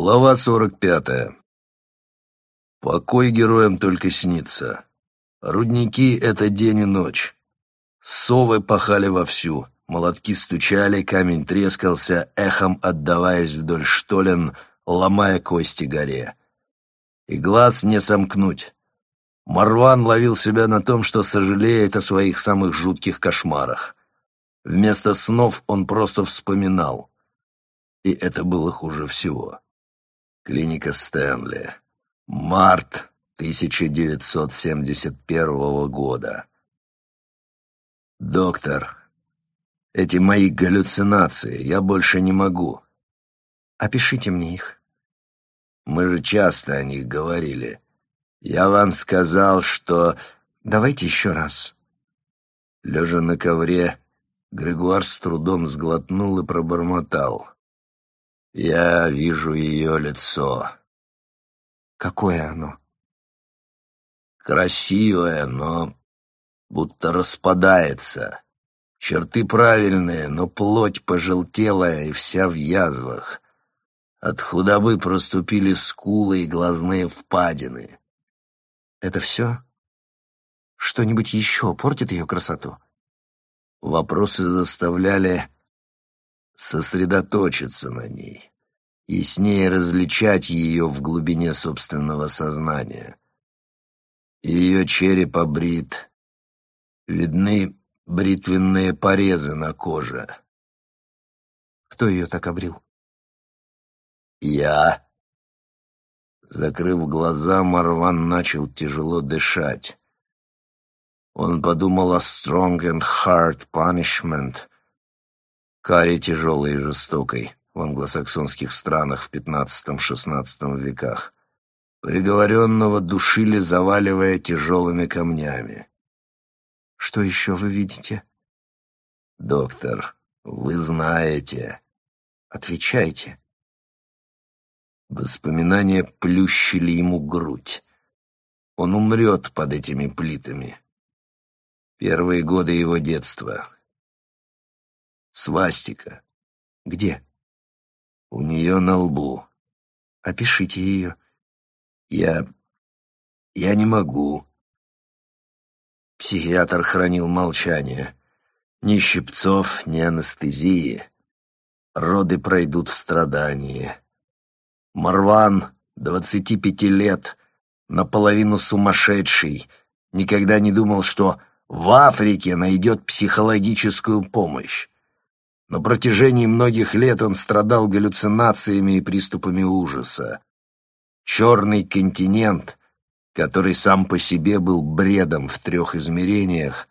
Глава сорок пятая. Покой героям только снится. Рудники — это день и ночь. Совы пахали вовсю, молотки стучали, камень трескался, эхом отдаваясь вдоль штолен, ломая кости горе. И глаз не сомкнуть. Марван ловил себя на том, что сожалеет о своих самых жутких кошмарах. Вместо снов он просто вспоминал. И это было хуже всего. Клиника Стэнли. Март 1971 года. Доктор, эти мои галлюцинации, я больше не могу. Опишите мне их. Мы же часто о них говорили. Я вам сказал, что... Давайте еще раз. Лежа на ковре, Григуар с трудом сглотнул и пробормотал. Я вижу ее лицо. Какое оно? Красивое, но будто распадается. Черты правильные, но плоть пожелтелая и вся в язвах. От худобы проступили скулы и глазные впадины. Это все? Что-нибудь еще портит ее красоту? Вопросы заставляли сосредоточиться на ней, яснее различать ее в глубине собственного сознания. Ее череп обрит, видны бритвенные порезы на коже. Кто ее так обрил? Я. Закрыв глаза, Марван начал тяжело дышать. Он подумал о strong and hard punishment — Каре тяжелой и жестокой в англосаксонских странах в XV-XVI веках. Приговоренного душили, заваливая тяжелыми камнями. «Что еще вы видите?» «Доктор, вы знаете». «Отвечайте». Воспоминания плющили ему грудь. Он умрет под этими плитами. Первые годы его детства, Свастика. Где? У нее на лбу. Опишите ее. Я... я не могу. Психиатр хранил молчание. Ни щипцов, ни анестезии. Роды пройдут в страдании. Марван, двадцати пяти лет, наполовину сумасшедший, никогда не думал, что в Африке найдет психологическую помощь. На протяжении многих лет он страдал галлюцинациями и приступами ужаса. Черный континент, который сам по себе был бредом в трех измерениях,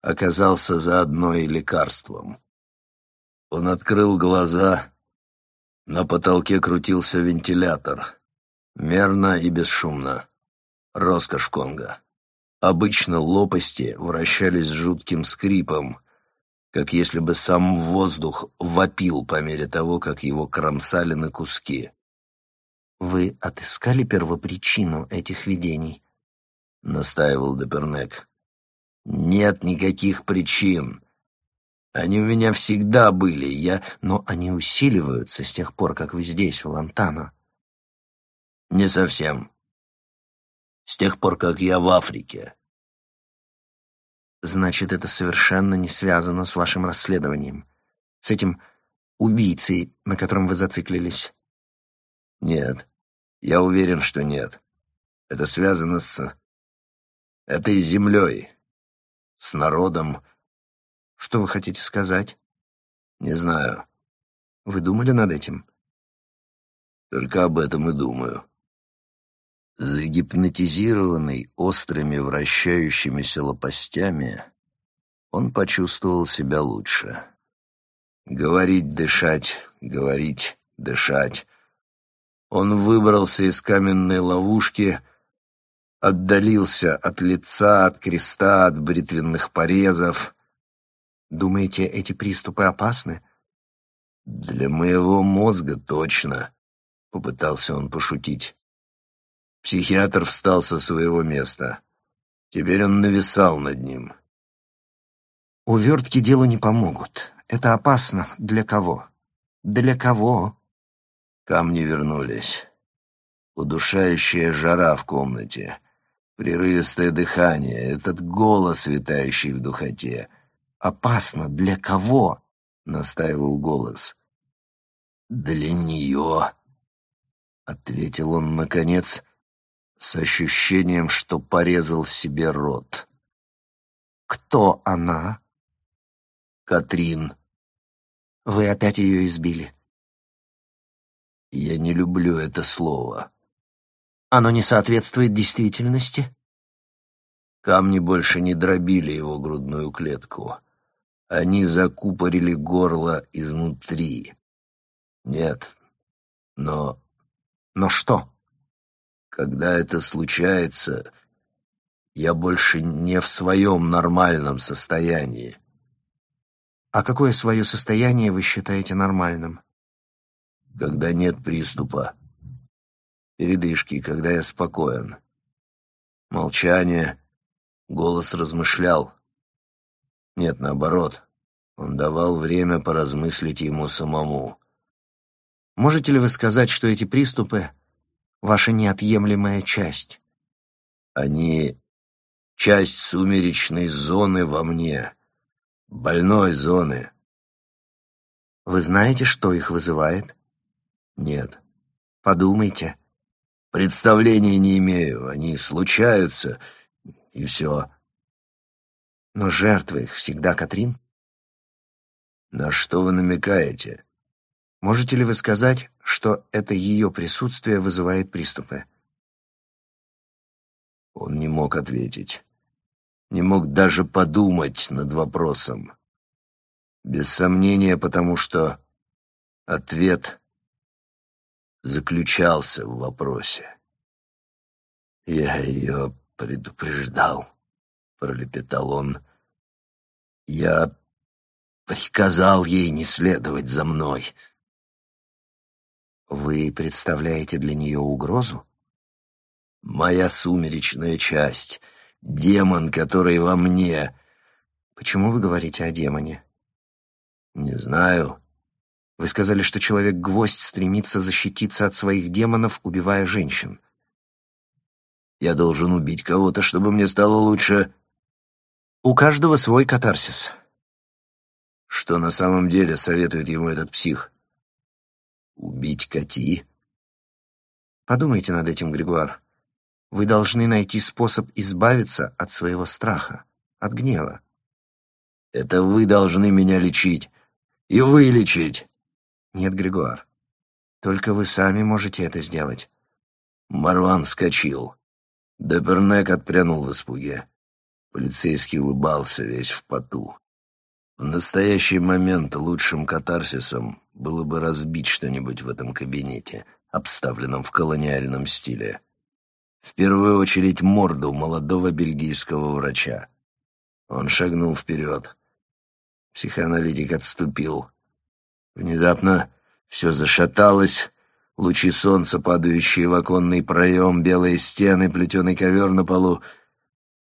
оказался заодно и лекарством. Он открыл глаза. На потолке крутился вентилятор. Мерно и бесшумно. Роскошь Конга. Обычно лопасти вращались с жутким скрипом — как если бы сам воздух вопил по мере того, как его кромсали на куски. «Вы отыскали первопричину этих видений?» — настаивал Депернек. «Нет никаких причин. Они у меня всегда были, я... Но они усиливаются с тех пор, как вы здесь, в Лантано». «Не совсем. С тех пор, как я в Африке. Значит, это совершенно не связано с вашим расследованием. С этим убийцей, на котором вы зациклились. Нет. Я уверен, что нет. Это связано с... этой землей. С народом. Что вы хотите сказать? Не знаю. Вы думали над этим? Только об этом и думаю. Загипнотизированный острыми вращающимися лопастями, он почувствовал себя лучше. Говорить, дышать, говорить, дышать. Он выбрался из каменной ловушки, отдалился от лица, от креста, от бритвенных порезов. Думаете, эти приступы опасны? Для моего мозга точно, — попытался он пошутить. Психиатр встал со своего места. Теперь он нависал над ним. «Увертки делу не помогут. Это опасно. Для кого? Для кого?» Камни вернулись. Удушающая жара в комнате, прерывистое дыхание, этот голос, витающий в духоте. «Опасно для кого?» — настаивал голос. «Для нее», — ответил он, наконец, с ощущением, что порезал себе рот. «Кто она?» «Катрин». «Вы опять ее избили?» «Я не люблю это слово». «Оно не соответствует действительности?» Камни больше не дробили его грудную клетку. Они закупорили горло изнутри. Нет, но... Но что? Когда это случается, я больше не в своем нормальном состоянии. А какое свое состояние вы считаете нормальным? Когда нет приступа. Передышки, когда я спокоен. Молчание. Голос размышлял. Нет, наоборот. Он давал время поразмыслить ему самому. Можете ли вы сказать, что эти приступы — ваша неотъемлемая часть? Они — часть сумеречной зоны во мне, больной зоны. Вы знаете, что их вызывает? Нет. Подумайте. Представления не имею, они случаются, и все. Но жертва их всегда Катрин? На что вы намекаете? Можете ли вы сказать, что это ее присутствие вызывает приступы? Он не мог ответить. Не мог даже подумать над вопросом. Без сомнения, потому что ответ заключался в вопросе. «Я ее предупреждал», — пролепетал он. «Я приказал ей не следовать за мной». «Вы представляете для нее угрозу?» «Моя сумеречная часть, демон, который во мне...» «Почему вы говорите о демоне?» «Не знаю». «Вы сказали, что человек-гвоздь стремится защититься от своих демонов, убивая женщин». «Я должен убить кого-то, чтобы мне стало лучше...» «У каждого свой катарсис». «Что на самом деле советует ему этот псих?» Убить Кати? Подумайте над этим, Григуар. Вы должны найти способ избавиться от своего страха, от гнева. Это вы должны меня лечить. И вы лечить. Нет, Григуар. Только вы сами можете это сделать. Марван вскочил. Депернек отпрянул в испуге. Полицейский улыбался весь в поту. В настоящий момент лучшим катарсисом было бы разбить что-нибудь в этом кабинете, обставленном в колониальном стиле. В первую очередь морду молодого бельгийского врача. Он шагнул вперед. Психоаналитик отступил. Внезапно все зашаталось, лучи солнца, падающие в оконный проем, белые стены, плетеный ковер на полу.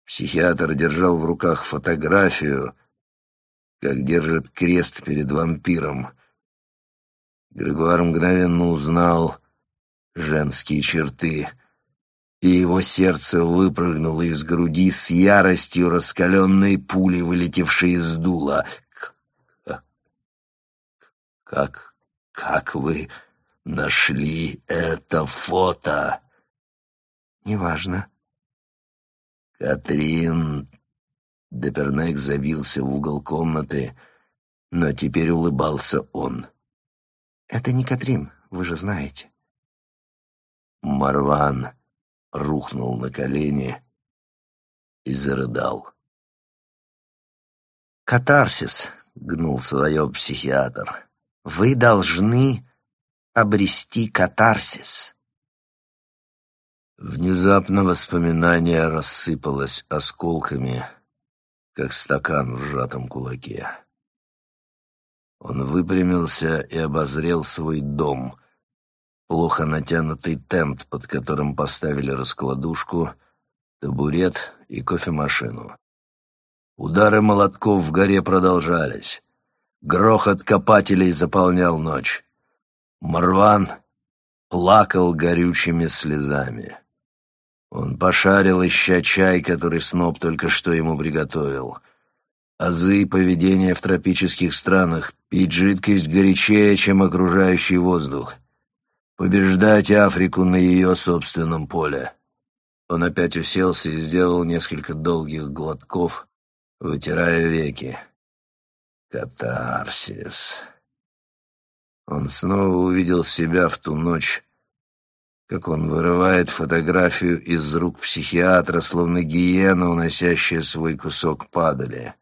Психиатр держал в руках фотографию — как держит крест перед вампиром. Григуар мгновенно узнал женские черты, и его сердце выпрыгнуло из груди с яростью раскаленной пули, вылетевшей из дула. «Как... как вы нашли это фото?» «Неважно». «Катрин Депернек забился в угол комнаты, но теперь улыбался он. «Это не Катрин, вы же знаете». Марван рухнул на колени и зарыдал. «Катарсис», — гнул свое психиатр, — «вы должны обрести катарсис». Внезапно воспоминание рассыпалось осколками, как стакан в сжатом кулаке. Он выпрямился и обозрел свой дом, плохо натянутый тент, под которым поставили раскладушку, табурет и кофемашину. Удары молотков в горе продолжались. Грохот копателей заполнял ночь. Марван плакал горючими слезами. Он пошарил, ища чай, который Сноб только что ему приготовил. Азы поведения в тропических странах — пить жидкость горячее, чем окружающий воздух. Побеждать Африку на ее собственном поле. Он опять уселся и сделал несколько долгих глотков, вытирая веки. Катарсис. Он снова увидел себя в ту ночь, как он вырывает фотографию из рук психиатра, словно гиена, уносящая свой кусок падали.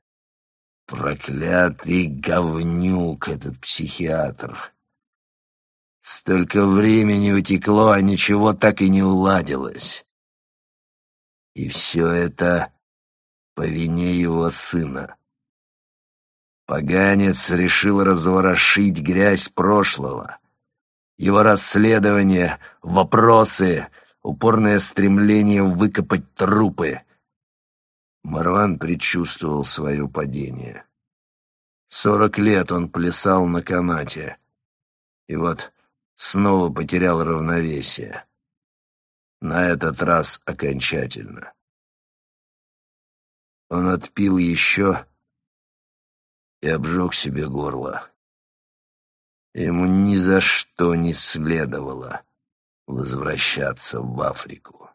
Проклятый говнюк этот психиатр. Столько времени утекло, а ничего так и не уладилось. И все это по вине его сына. Поганец решил разворошить грязь прошлого — его расследование, вопросы, упорное стремление выкопать трупы. Марван предчувствовал свое падение. Сорок лет он плясал на канате. И вот снова потерял равновесие. На этот раз окончательно. Он отпил еще и обжег себе горло. Ему ни за что не следовало возвращаться в Африку.